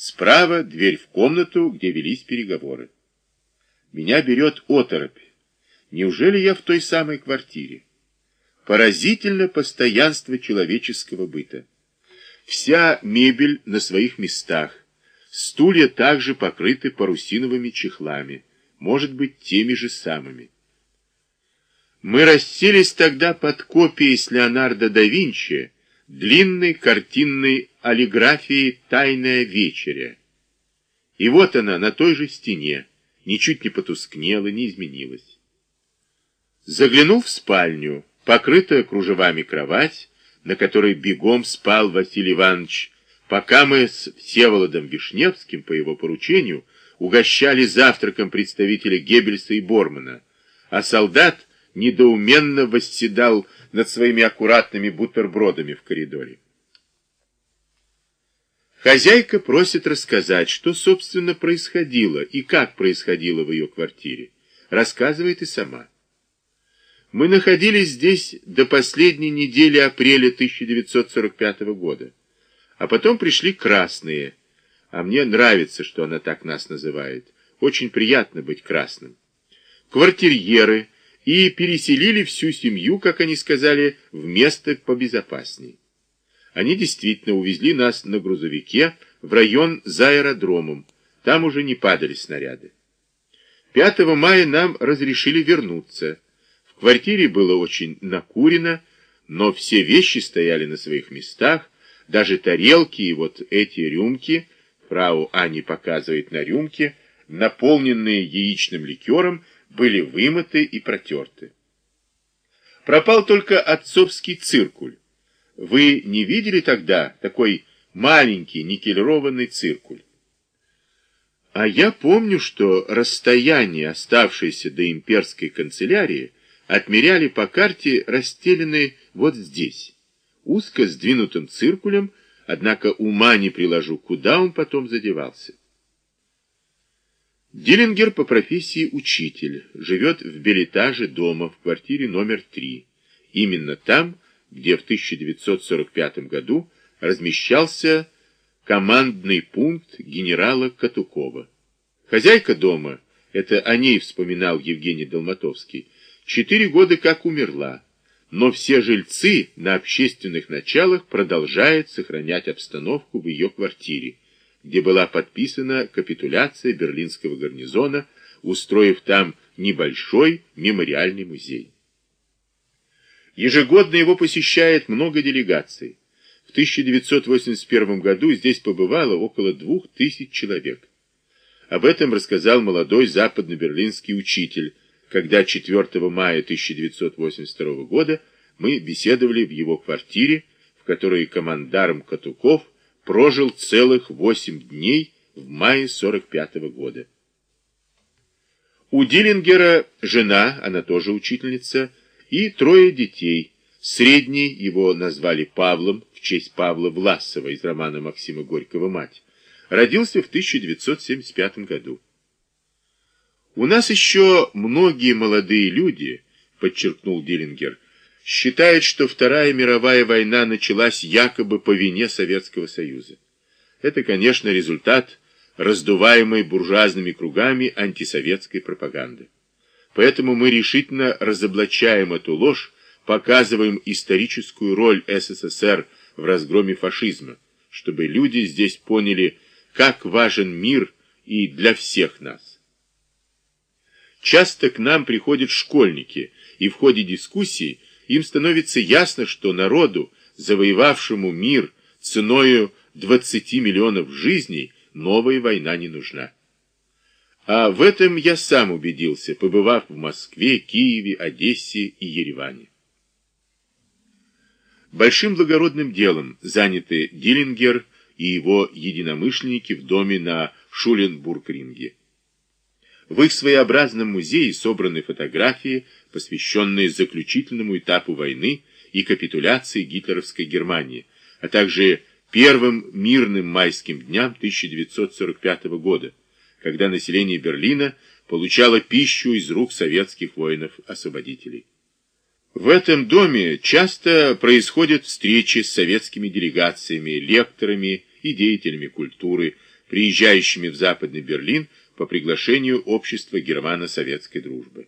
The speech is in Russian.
Справа дверь в комнату, где велись переговоры. Меня берет оторопь. Неужели я в той самой квартире? Поразительно постоянство человеческого быта. Вся мебель на своих местах. Стулья также покрыты парусиновыми чехлами, может быть, теми же самыми. Мы расселись тогда под копией с Леонардо да Винчи длинной картинной аллиграфии «Тайная вечеря». И вот она на той же стене, ничуть не потускнела, не изменилась. Заглянув в спальню, покрытая кружевами кровать, на которой бегом спал Василий Иванович, пока мы с Всеволодом Вишневским, по его поручению, угощали завтраком представителя Геббельса и Бормана, а солдат недоуменно восседал над своими аккуратными бутербродами в коридоре. Хозяйка просит рассказать, что, собственно, происходило и как происходило в ее квартире. Рассказывает и сама. Мы находились здесь до последней недели апреля 1945 года. А потом пришли красные. А мне нравится, что она так нас называет. Очень приятно быть красным. Квартирьеры и переселили всю семью, как они сказали, в место побезопасней. Они действительно увезли нас на грузовике в район за аэродромом. Там уже не падали снаряды. 5 мая нам разрешили вернуться. В квартире было очень накурено, но все вещи стояли на своих местах, даже тарелки и вот эти рюмки, фрау Ани показывает на рюмке, наполненные яичным ликером, были вымыты и протерты. Пропал только отцовский циркуль. Вы не видели тогда такой маленький никелированный циркуль? А я помню, что расстояние, оставшееся до имперской канцелярии, отмеряли по карте, расстеленной вот здесь, узко сдвинутым циркулем, однако ума не приложу, куда он потом задевался. Диллингер по профессии учитель, живет в билетаже дома в квартире номер 3, именно там, где в 1945 году размещался командный пункт генерала Катукова. Хозяйка дома, это о ней вспоминал Евгений Долматовский, четыре года как умерла, но все жильцы на общественных началах продолжают сохранять обстановку в ее квартире, где была подписана капитуляция берлинского гарнизона, устроив там небольшой мемориальный музей. Ежегодно его посещает много делегаций. В 1981 году здесь побывало около двух тысяч человек. Об этом рассказал молодой западно-берлинский учитель, когда 4 мая 1982 года мы беседовали в его квартире, в которой командарм Катуков прожил целых восемь дней в мае 45 -го года. У Диллингера жена, она тоже учительница, и трое детей. Средний его назвали Павлом, в честь Павла Власова из романа Максима Горького «Мать». Родился в 1975 году. У нас еще многие молодые люди, подчеркнул Диллингер, считает, что Вторая мировая война началась якобы по вине Советского Союза. Это, конечно, результат раздуваемой буржуазными кругами антисоветской пропаганды. Поэтому мы решительно разоблачаем эту ложь, показываем историческую роль СССР в разгроме фашизма, чтобы люди здесь поняли, как важен мир и для всех нас. Часто к нам приходят школьники, и в ходе дискуссий им становится ясно, что народу, завоевавшему мир ценою 20 миллионов жизней, новая война не нужна. А в этом я сам убедился, побывав в Москве, Киеве, Одессе и Ереване. Большим благородным делом заняты Диллингер и его единомышленники в доме на Шуленбург-ринге. В их своеобразном музее собраны фотографии, посвященные заключительному этапу войны и капитуляции гитлеровской Германии, а также первым мирным майским дням 1945 года, когда население Берлина получало пищу из рук советских воинов-освободителей. В этом доме часто происходят встречи с советскими делегациями, лекторами и деятелями культуры, приезжающими в Западный Берлин по приглашению Общества германо-советской дружбы.